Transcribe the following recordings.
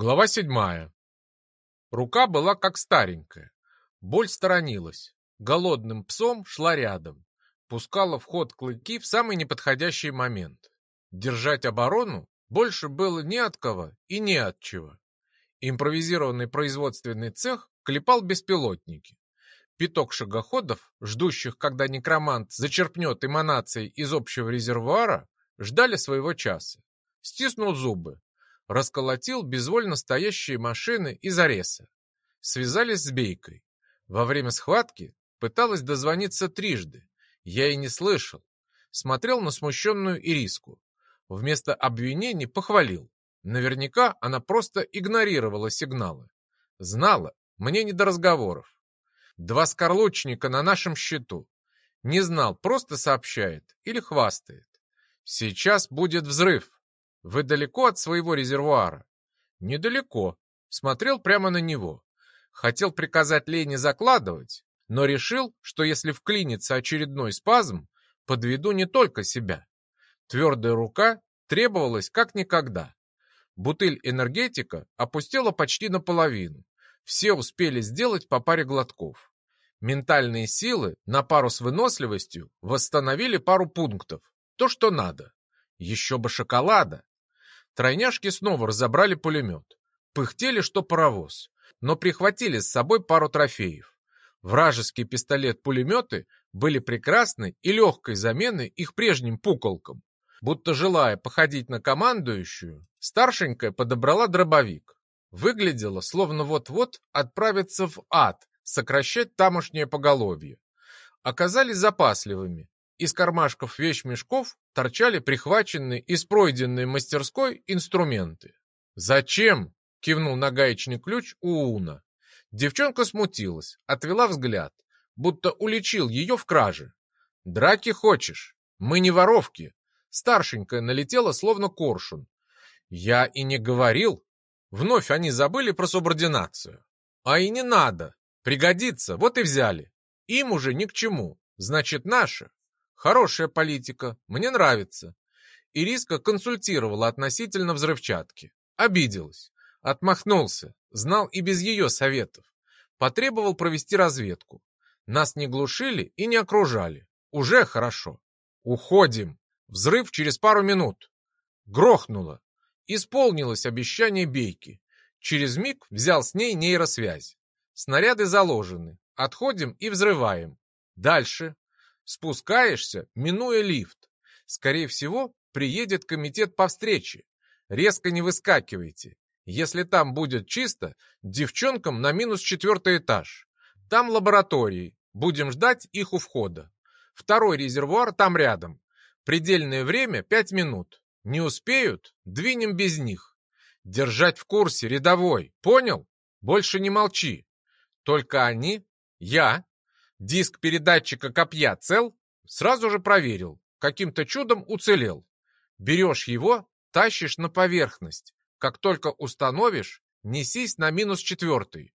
Глава седьмая. Рука была как старенькая. Боль сторонилась. Голодным псом шла рядом. Пускала в ход клыки в самый неподходящий момент. Держать оборону больше было не от кого и не от чего. Импровизированный производственный цех клепал беспилотники. Пяток шагоходов, ждущих, когда некромант зачерпнет эманации из общего резервуара, ждали своего часа. Стиснул зубы, расколотил безвольно стоящие машины из Ареса. Связались с Бейкой. Во время схватки пыталась дозвониться трижды. Я и не слышал. Смотрел на смущенную Ириску. Вместо обвинений похвалил. Наверняка она просто игнорировала сигналы. Знала, мне не до разговоров. Два скорлучника на нашем счету. Не знал, просто сообщает или хвастает. Сейчас будет взрыв. Вы далеко от своего резервуара? Недалеко. Смотрел прямо на него. Хотел приказать Лене закладывать, но решил, что если вклинится очередной спазм, подведу не только себя. Твердая рука требовалась как никогда. Бутыль энергетика опустела почти наполовину. Все успели сделать по паре глотков. Ментальные силы на пару с выносливостью восстановили пару пунктов. То, что надо. Еще бы шоколада. Тройняшки снова разобрали пулемет. Пыхтели, что паровоз, но прихватили с собой пару трофеев. Вражеские пистолет-пулеметы были прекрасной и легкой заменой их прежним пуколкам. Будто желая походить на командующую, старшенькая подобрала дробовик. Выглядело, словно вот-вот отправиться в ад, сокращать тамошнее поголовье. Оказались запасливыми, из кармашков вещмешков торчали прихваченные из пройденной мастерской инструменты. «Зачем?» — кивнул на гаечный ключ Ууна. Девчонка смутилась, отвела взгляд, будто уличил ее в краже. «Драки хочешь? Мы не воровки!» Старшенькая налетела, словно коршун. «Я и не говорил!» Вновь они забыли про субординацию. «А и не надо! Пригодится, вот и взяли. Им уже ни к чему, значит, наше. Хорошая политика, мне нравится. Ириска консультировала относительно взрывчатки. Обиделась. Отмахнулся. Знал и без ее советов. Потребовал провести разведку. Нас не глушили и не окружали. Уже хорошо. Уходим. Взрыв через пару минут. Грохнуло. Исполнилось обещание Бейки. Через миг взял с ней нейросвязь. Снаряды заложены. Отходим и взрываем. Дальше. Спускаешься, минуя лифт. Скорее всего, приедет комитет по встрече. Резко не выскакивайте. Если там будет чисто, девчонкам на минус четвертый этаж. Там лаборатории. Будем ждать их у входа. Второй резервуар там рядом. Предельное время пять минут. Не успеют? Двинем без них. Держать в курсе, рядовой. Понял? Больше не молчи. Только они, я Диск передатчика копья цел? Сразу же проверил. Каким-то чудом уцелел. Берешь его, тащишь на поверхность. Как только установишь, несись на минус четвертый.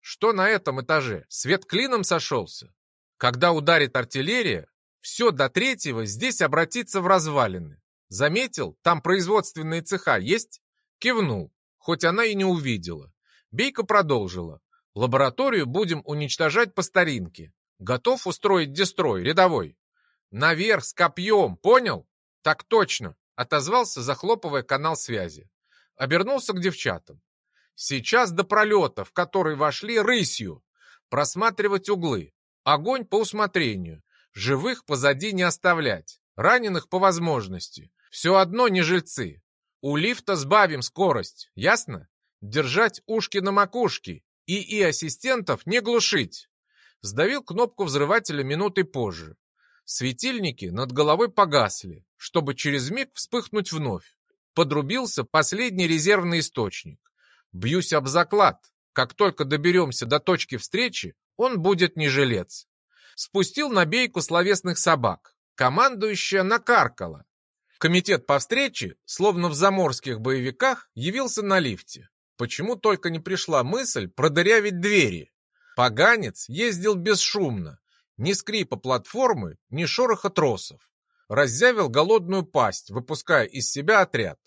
Что на этом этаже? Свет клином сошелся? Когда ударит артиллерия, все до третьего здесь обратится в развалины. Заметил, там производственные цеха есть? Кивнул, хоть она и не увидела. Бейка продолжила. Лабораторию будем уничтожать по старинке. Готов устроить дестрой, рядовой? Наверх с копьем, понял? Так точно, отозвался, захлопывая канал связи. Обернулся к девчатам. Сейчас до пролета, в который вошли рысью. Просматривать углы. Огонь по усмотрению. Живых позади не оставлять. Раненых по возможности. Все одно не жильцы. У лифта сбавим скорость, ясно? Держать ушки на макушке и и ассистентов не глушить. Сдавил кнопку взрывателя минуты позже. Светильники над головой погасли, чтобы через миг вспыхнуть вновь. Подрубился последний резервный источник. Бьюсь об заклад. Как только доберемся до точки встречи, он будет не жилец. Спустил на бейку словесных собак. Командующая накаркала. Комитет по встрече, словно в заморских боевиках, явился на лифте. Почему только не пришла мысль продырявить двери? Поганец ездил бесшумно, ни скрипа платформы, ни шороха тросов. Раззявил голодную пасть, выпуская из себя отряд.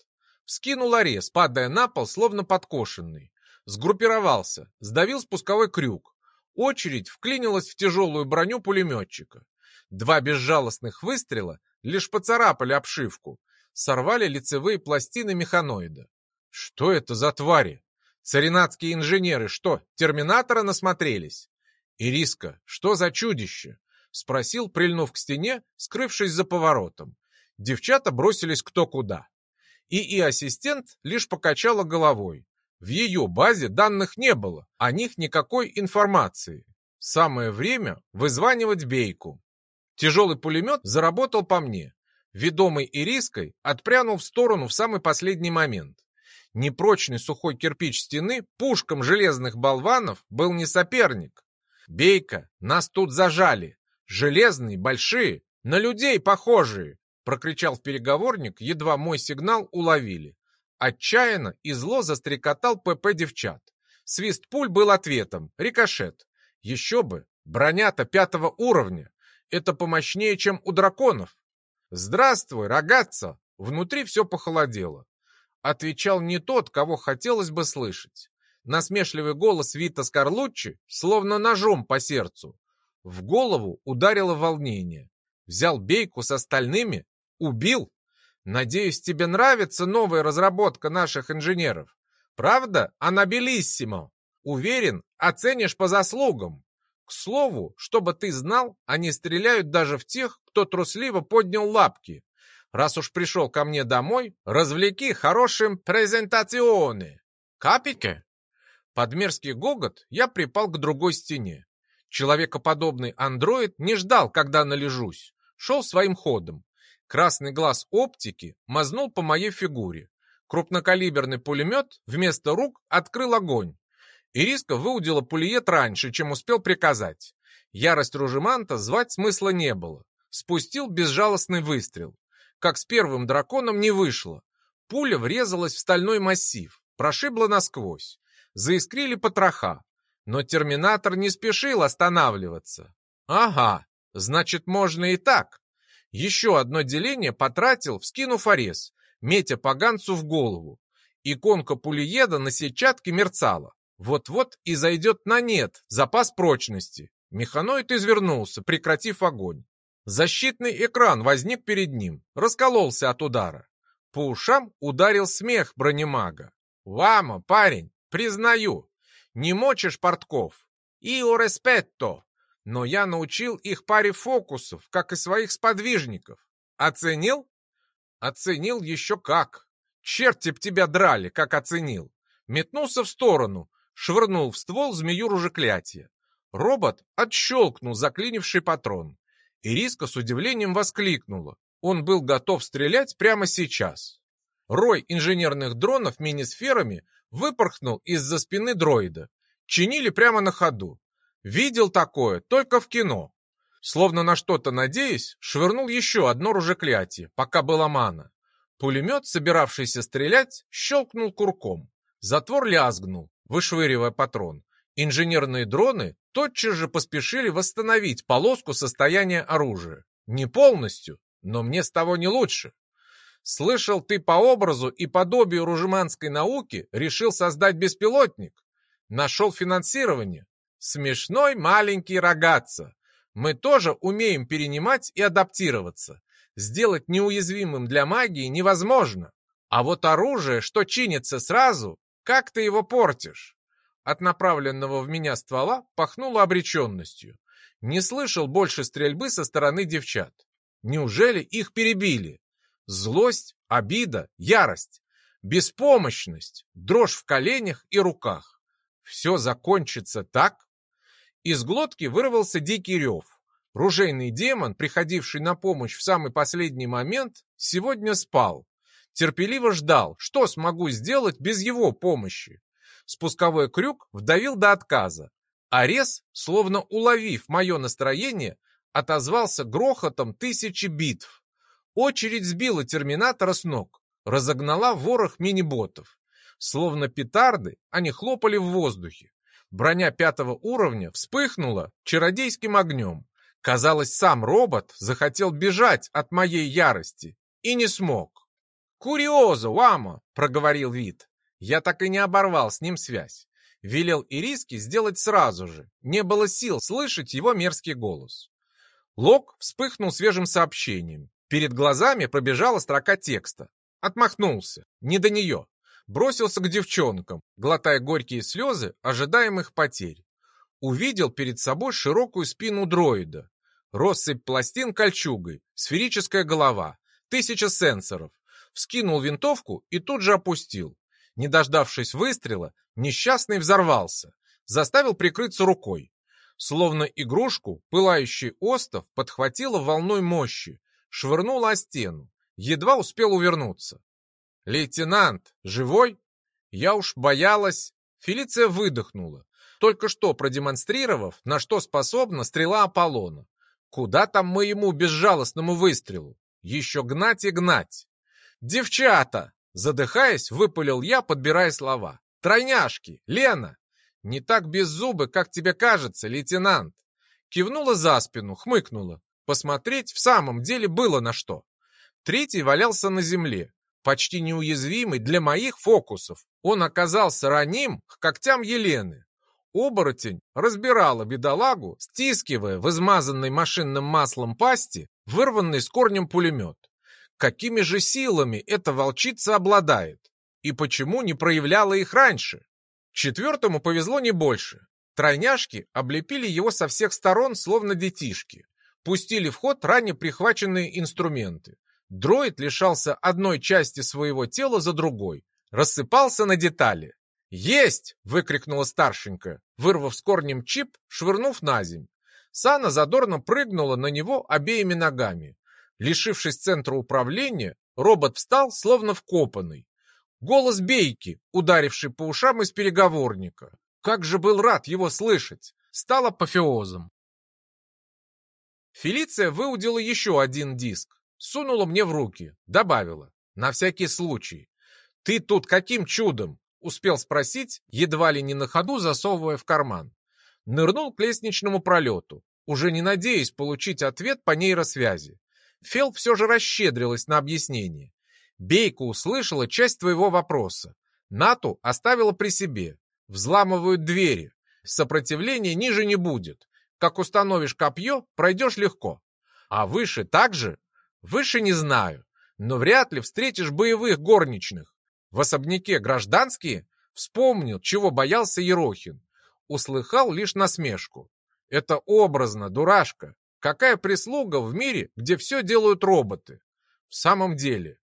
вскинул арес, падая на пол, словно подкошенный. Сгруппировался, сдавил спусковой крюк. Очередь вклинилась в тяжелую броню пулеметчика. Два безжалостных выстрела лишь поцарапали обшивку, сорвали лицевые пластины механоида. Что это за твари? Царинатские инженеры что, терминатора насмотрелись? Ириска, что за чудище? Спросил, прильнув к стене, скрывшись за поворотом. Девчата бросились кто куда. И и ассистент лишь покачала головой. В ее базе данных не было, о них никакой информации. Самое время вызванивать Бейку. Тяжелый пулемет заработал по мне. Ведомый Ириской отпрянул в сторону в самый последний момент. Непрочный сухой кирпич стены пушкам железных болванов был не соперник. «Бейка, нас тут зажали! Железные, большие, на людей похожие!» прокричал в переговорник, едва мой сигнал уловили. Отчаянно и зло застрекотал ПП девчат. Свист пуль был ответом, рикошет. Еще бы, броня-то пятого уровня. Это помощнее, чем у драконов. «Здравствуй, рогатца!» Внутри все похолодело. Отвечал не тот, кого хотелось бы слышать. Насмешливый голос Вита Скорлуччи словно ножом по сердцу. В голову ударило волнение. Взял бейку с остальными, убил. Надеюсь, тебе нравится новая разработка наших инженеров. Правда, она белиссимо. Уверен, оценишь по заслугам. К слову, чтобы ты знал, они стреляют даже в тех, кто трусливо поднял лапки. Раз уж пришел ко мне домой, развлеки хорошим презентационе. Капелька? Под мерзкий гогот я припал к другой стене. Человекоподобный андроид не ждал, когда належусь. Шел своим ходом. Красный глаз оптики мазнул по моей фигуре. Крупнокалиберный пулемет вместо рук открыл огонь. Ириска выудила пулиет раньше, чем успел приказать. Ярость Ружеманта звать смысла не было. Спустил безжалостный выстрел. Как с первым драконом не вышло. Пуля врезалась в стальной массив, прошибла насквозь. Заискрили потроха. Но терминатор не спешил останавливаться. Ага, значит, можно и так. Еще одно деление потратил, вскинув арес, метя поганцу в голову. Иконка пулееда на сетчатке мерцала. Вот-вот и зайдет на нет запас прочности. Механоид извернулся, прекратив огонь. Защитный экран возник перед ним, раскололся от удара. По ушам ударил смех бронемага. «Вама, парень, признаю, не мочишь портков. Ио респетто. Но я научил их паре фокусов, как и своих сподвижников. Оценил? Оценил еще как. Черти б тебя драли, как оценил. Метнулся в сторону, швырнул в ствол змею ружеклятия. Робот отщелкнул заклинивший патрон. Ириска с удивлением воскликнула. Он был готов стрелять прямо сейчас. Рой инженерных дронов мини-сферами выпорхнул из-за спины дроида. Чинили прямо на ходу. Видел такое только в кино. Словно на что-то надеясь, швырнул еще одно ружеклятие, пока была мана. Пулемет, собиравшийся стрелять, щелкнул курком. Затвор лязгнул, вышвыривая патрон. Инженерные дроны тотчас же поспешили восстановить полоску состояния оружия. Не полностью, но мне с того не лучше. Слышал, ты по образу и подобию ружеманской науки решил создать беспилотник. Нашел финансирование. Смешной маленький рогатца. Мы тоже умеем перенимать и адаптироваться. Сделать неуязвимым для магии невозможно. А вот оружие, что чинится сразу, как ты его портишь? От направленного в меня ствола пахнуло обреченностью. Не слышал больше стрельбы со стороны девчат. Неужели их перебили? Злость, обида, ярость, беспомощность, дрожь в коленях и руках. Все закончится так? Из глотки вырвался дикий рев. Ружейный демон, приходивший на помощь в самый последний момент, сегодня спал, терпеливо ждал, что смогу сделать без его помощи. Спусковой крюк вдавил до отказа. Арес, словно уловив мое настроение, отозвался грохотом тысячи битв. Очередь сбила терминатора с ног, разогнала ворох мини-ботов. Словно петарды, они хлопали в воздухе. Броня пятого уровня вспыхнула чародейским огнем. Казалось, сам робот захотел бежать от моей ярости и не смог. «Куриозо, Уамо!» — проговорил вид. Я так и не оборвал с ним связь. Велел Ириске сделать сразу же. Не было сил слышать его мерзкий голос. Лок вспыхнул свежим сообщением. Перед глазами пробежала строка текста. Отмахнулся. Не до нее. Бросился к девчонкам, глотая горькие слезы ожидаемых потерь. Увидел перед собой широкую спину дроида. Россыпь пластин кольчугой, сферическая голова, тысяча сенсоров. Вскинул винтовку и тут же опустил. Не дождавшись выстрела, несчастный взорвался. Заставил прикрыться рукой. Словно игрушку, пылающий остов подхватила волной мощи, швырнула о стену. Едва успел увернуться. «Лейтенант, живой?» Я уж боялась. Фелиция выдохнула, только что продемонстрировав, на что способна стрела Аполлона. Куда там моему безжалостному выстрелу? Еще гнать и гнать. «Девчата!» Задыхаясь, выпалил я, подбирая слова. «Тройняшки! Лена! Не так без зубы, как тебе кажется, лейтенант!» Кивнула за спину, хмыкнула. Посмотреть в самом деле было на что. Третий валялся на земле, почти неуязвимый для моих фокусов. Он оказался раним к когтям Елены. Оборотень разбирала бедолагу, стискивая в измазанной машинным маслом пасти вырванный с корнем пулемет. Какими же силами эта волчица обладает? И почему не проявляла их раньше? Четвертому повезло не больше. Тройняшки облепили его со всех сторон, словно детишки. Пустили в ход ранее прихваченные инструменты. Дроид лишался одной части своего тела за другой. Рассыпался на детали. «Есть!» — выкрикнула старшенькая, вырвав с корнем чип, швырнув на земь. Сана задорно прыгнула на него обеими ногами. Лишившись центра управления, робот встал, словно вкопанный. Голос Бейки, ударивший по ушам из переговорника. Как же был рад его слышать! Стал апофеозом. Фелиция выудила еще один диск, сунула мне в руки, добавила. На всякий случай. «Ты тут каким чудом?» Успел спросить, едва ли не на ходу засовывая в карман. Нырнул к лестничному пролету, уже не надеясь получить ответ по нейросвязи. Фел все же расщедрилась на объяснение. Бейка услышала часть твоего вопроса. Нату оставила при себе. Взламывают двери. Сопротивления ниже не будет. Как установишь копье, пройдешь легко. А выше так же? Выше не знаю. Но вряд ли встретишь боевых горничных. В особняке гражданские? Вспомнил, чего боялся Ерохин. Услыхал лишь насмешку. Это образно, дурашка. Какая прислуга в мире, где все делают роботы? В самом деле,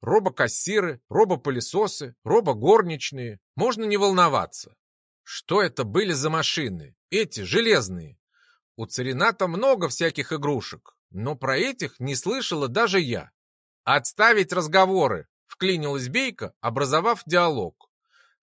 робокассиры, робопылесосы, робогорничные. Можно не волноваться. Что это были за машины? Эти, железные. У Царината много всяких игрушек, но про этих не слышала даже я. «Отставить разговоры!» Вклинилась Бейка, образовав диалог.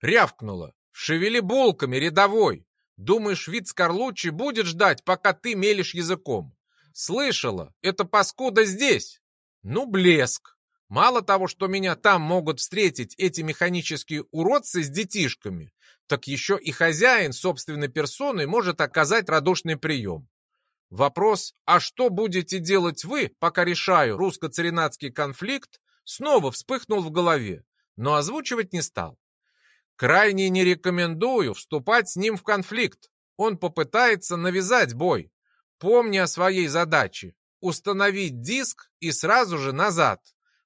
Рявкнула. «Шевели булками, рядовой! Думаешь, вид Скорлуччи будет ждать, пока ты мелешь языком? Слышала, это паскуда здесь!» «Ну, блеск! Мало того, что меня там могут встретить эти механические уродцы с детишками, так еще и хозяин собственной персоной может оказать радушный прием. Вопрос, а что будете делать вы, пока решаю русско-царинатский конфликт, снова вспыхнул в голове, но озвучивать не стал. Крайне не рекомендую вступать с ним в конфликт. Он попытается навязать бой. Помни о своей задаче. Установить диск и сразу же назад.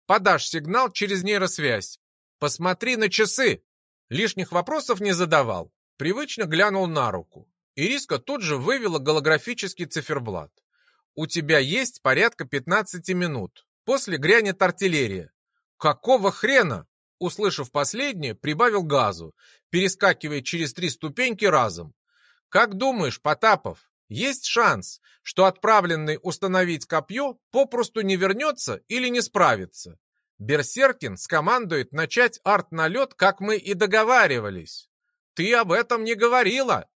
Подашь сигнал через нейросвязь. Посмотри на часы. Лишних вопросов не задавал. Привычно глянул на руку. Ириска тут же вывела голографический циферблат. У тебя есть порядка 15 минут. После грянет артиллерия. «Какого хрена?» Услышав последнее, прибавил газу, перескакивая через три ступеньки разом. «Как думаешь, Потапов, есть шанс, что отправленный установить копье попросту не вернется или не справится? Берсеркин скомандует начать арт-налет, как мы и договаривались. Ты об этом не говорила.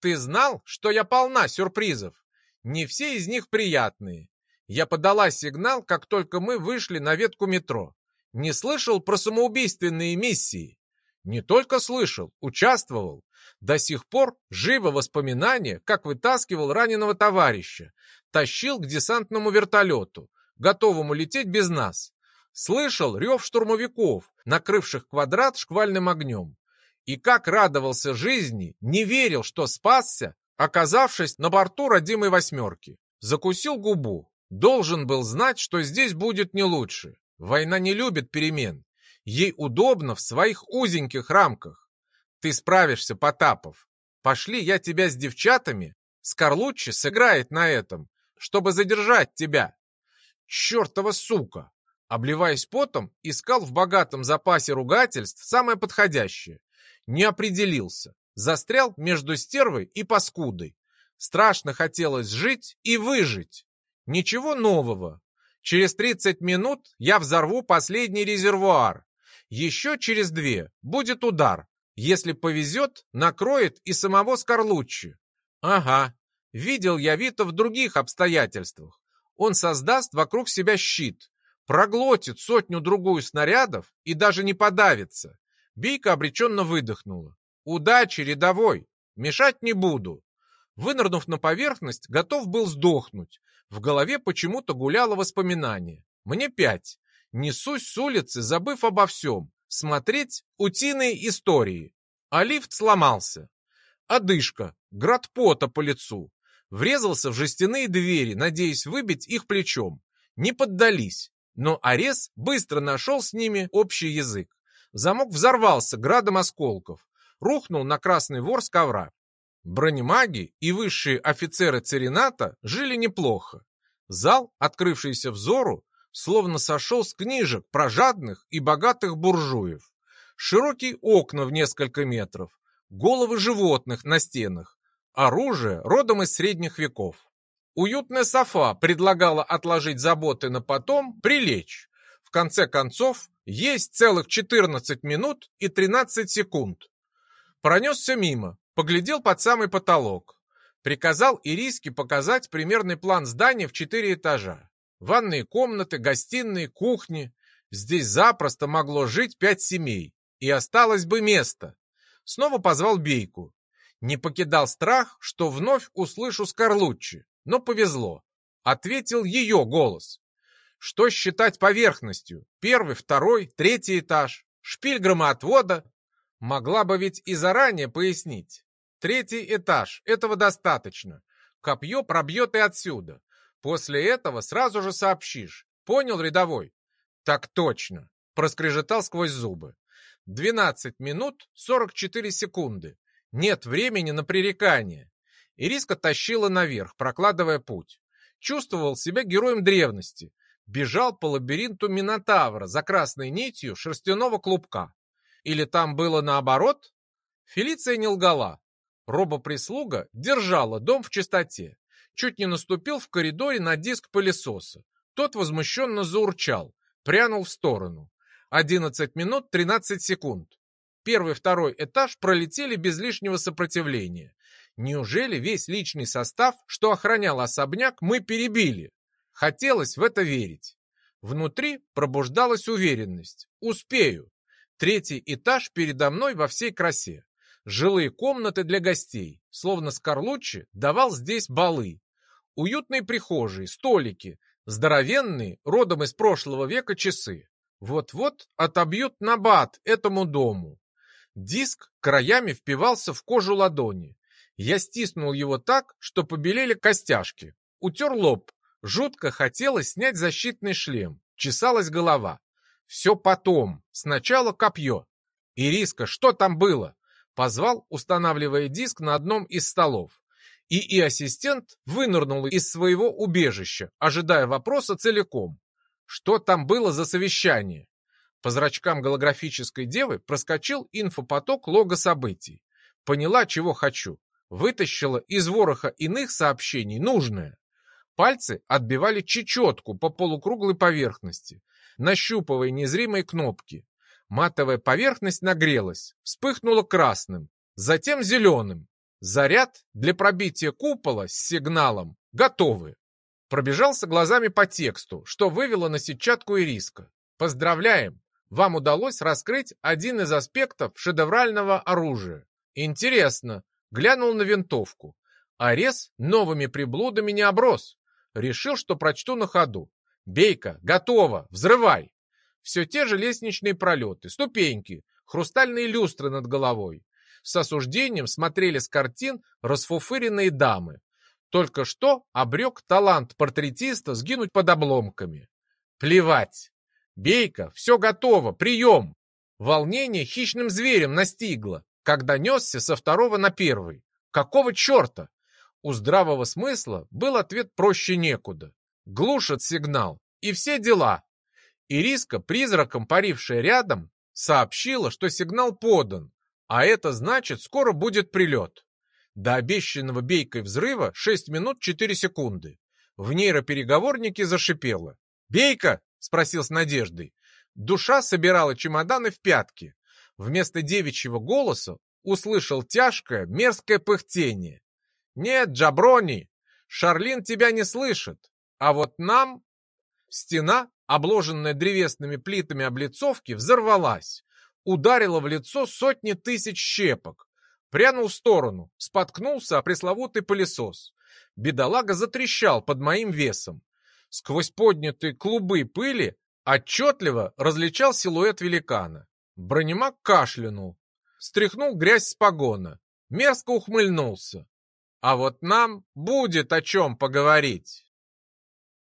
Ты знал, что я полна сюрпризов? Не все из них приятные. Я подала сигнал, как только мы вышли на ветку метро. Не слышал про самоубийственные миссии? Не только слышал, участвовал. До сих пор живо воспоминание, как вытаскивал раненого товарища, тащил к десантному вертолету, готовому лететь без нас. Слышал рев штурмовиков, накрывших квадрат шквальным огнем. И как радовался жизни, не верил, что спасся, оказавшись на борту родимой восьмерки. Закусил губу. Должен был знать, что здесь будет не лучше. Война не любит перемен. Ей удобно в своих узеньких рамках. Ты справишься, Потапов. Пошли я тебя с девчатами. Скорлуччи сыграет на этом, чтобы задержать тебя. Чертова сука! Обливаясь потом, искал в богатом запасе ругательств самое подходящее. Не определился. Застрял между стервой и паскудой. Страшно хотелось жить и выжить. Ничего нового. Через 30 минут я взорву последний резервуар. Еще через две будет удар. Если повезет, накроет и самого Скорлуччи. Ага, видел я Вита в других обстоятельствах. Он создаст вокруг себя щит, проглотит сотню-другую снарядов и даже не подавится. Бейка обреченно выдохнула. «Удачи, рядовой! Мешать не буду!» Вынырнув на поверхность, готов был сдохнуть. В голове почему-то гуляло воспоминание. «Мне пять. Несусь с улицы, забыв обо всем. Смотреть утиные истории. А лифт сломался. Одышка, град пота по лицу. Врезался в жестяные двери, надеясь выбить их плечом. Не поддались. Но Арес быстро нашел с ними общий язык. Замок взорвался градом осколков. Рухнул на красный вор с ковра. Бронемаги и высшие офицеры Церината жили неплохо. Зал, открывшийся взору, словно сошел с книжек про жадных и богатых буржуев. Широкие окна в несколько метров, головы животных на стенах, оружие родом из средних веков. Уютная софа предлагала отложить заботы на потом, прилечь. В конце концов, есть целых 14 минут и 13 секунд. Пронесся мимо, поглядел под самый потолок. Приказал Ириске показать примерный план здания в четыре этажа. Ванные комнаты, гостиные, кухни. Здесь запросто могло жить пять семей, и осталось бы место. Снова позвал Бейку. Не покидал страх, что вновь услышу Скорлуччи, но повезло. Ответил ее голос. Что считать поверхностью? Первый, второй, третий этаж, шпиль громоотвода? Могла бы ведь и заранее пояснить. Третий этаж, этого достаточно. Копье пробьет и отсюда. После этого сразу же сообщишь. Понял, рядовой? Так точно. Проскрежетал сквозь зубы. 12 минут 44 секунды. Нет времени на пререкание. Ириска тащила наверх, прокладывая путь. Чувствовал себя героем древности. Бежал по лабиринту Минотавра за красной нитью шерстяного клубка. Или там было наоборот? Фелиция не лгала. Робоприслуга держала дом в чистоте чуть не наступил в коридоре на диск пылесоса. Тот возмущенно заурчал, прянул в сторону. 11 минут 13 секунд. Первый второй этаж пролетели без лишнего сопротивления. Неужели весь личный состав, что охранял особняк, мы перебили? Хотелось в это верить. Внутри пробуждалась уверенность. Успею. Третий этаж передо мной во всей красе. Жилые комнаты для гостей, словно Скорлуччи давал здесь балы. Уютные прихожие, столики, здоровенные, родом из прошлого века часы. Вот-вот отобьют набат этому дому. Диск краями впивался в кожу ладони. Я стиснул его так, что побелели костяшки. Утер лоб. Жутко хотелось снять защитный шлем. Чесалась голова. Все потом. Сначала копье. «Ириска, что там было?» Позвал, устанавливая диск на одном из столов. ИИ-ассистент вынырнул из своего убежища, ожидая вопроса целиком. Что там было за совещание? По зрачкам голографической девы проскочил инфопоток лога событий. Поняла, чего хочу. Вытащила из вороха иных сообщений нужное. Пальцы отбивали чечетку по полукруглой поверхности, нащупывая незримые кнопки. Матовая поверхность нагрелась, вспыхнула красным, затем зеленым, Заряд для пробития купола с сигналом готовы. Пробежался глазами по тексту, что вывело на сетчатку ириска. Поздравляем! Вам удалось раскрыть один из аспектов шедеврального оружия. Интересно, глянул на винтовку. Арес новыми приблудами не оброс. Решил, что прочту на ходу. Бейка, готово, взрывай. Все те же лестничные пролеты, ступеньки, хрустальные люстры над головой. С осуждением смотрели с картин расфуфыренные дамы. Только что обрек талант портретиста сгинуть под обломками. Плевать. Бейка, все готово, прием. Волнение хищным зверем настигло, когда несся со второго на первый. Какого черта? У здравого смысла был ответ проще некуда. Глушат сигнал. И все дела. Ириска, призраком парившая рядом, сообщила, что сигнал подан, а это значит, скоро будет прилет. До обещанного бейкой взрыва 6 минут 4 секунды. В нейропереговорнике зашипело. «Бейка!» — спросил с надеждой. Душа собирала чемоданы в пятки. Вместо девичьего голоса услышал тяжкое, мерзкое пыхтение. «Нет, Джаброни, Шарлин тебя не слышит, а вот нам...» Стена, обложенная древесными плитами облицовки, взорвалась, ударила в лицо сотни тысяч щепок, прянул в сторону, споткнулся о пресловутый пылесос. Бедолага затрещал под моим весом. Сквозь поднятые клубы пыли отчетливо различал силуэт великана. Бронемаг кашлянул, стряхнул грязь с погона, мерзко ухмыльнулся. А вот нам будет о чем поговорить.